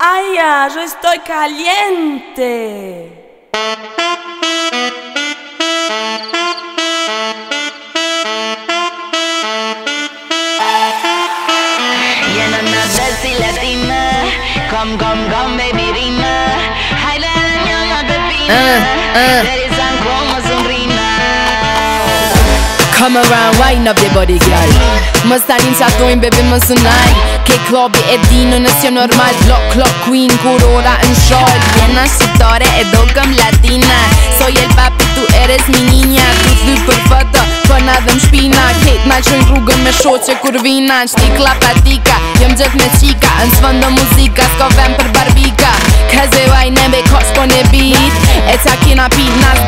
¡Ay, ya, yo estoy caliente! You're not dirty Latina. Come, come, come, baby Rina. Higher la your other Rina. Come around right now baby body girl Më stanin që atojnë baby më sënaj Ke klobi e dinu nësë jo normal Glock, clock, queen, kur ora në shod Vjena shqiptare e do këm latina Soj el papi tu eres mi njina Tu zdu për fëtë, për na dhe shpina Ket na qënë rrugën me shoqe kur vina Në shtik la patika, jëm me qika Në shvëndo muzika, s'ko vem për barbika Kaze vaj nebe, kosh po ne beat E qa kina pit nas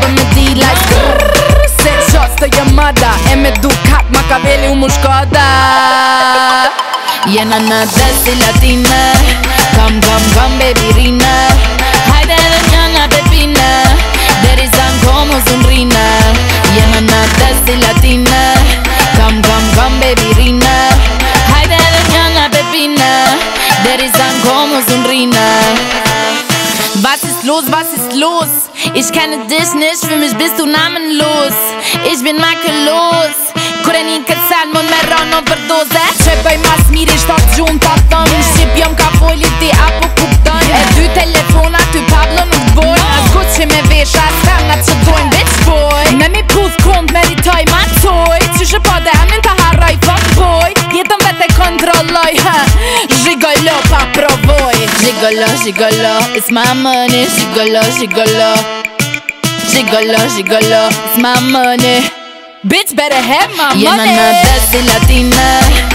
Ela é meu do cap, macabel e um moscoada. E é na dança latina. Bam bam bam bebê rina. I better you know baby now. There is some homozinho rina. E é na dança latina. Bam bam bam bebê rina. I better you know baby now. There is some homozinho rina. los, was ist los? Ich kenne dich nicht, für mich bist du namenlos. Ich bin makellos. Kure ni inkasan, und Verdose. overdose. Trzeba im mas mirić to gigolo, gigolo. It's my money, gigolo, gigolo. Gigolo, gigolo. It's my money. Bitch better have my money. Yeah, na, na, that's the Latina.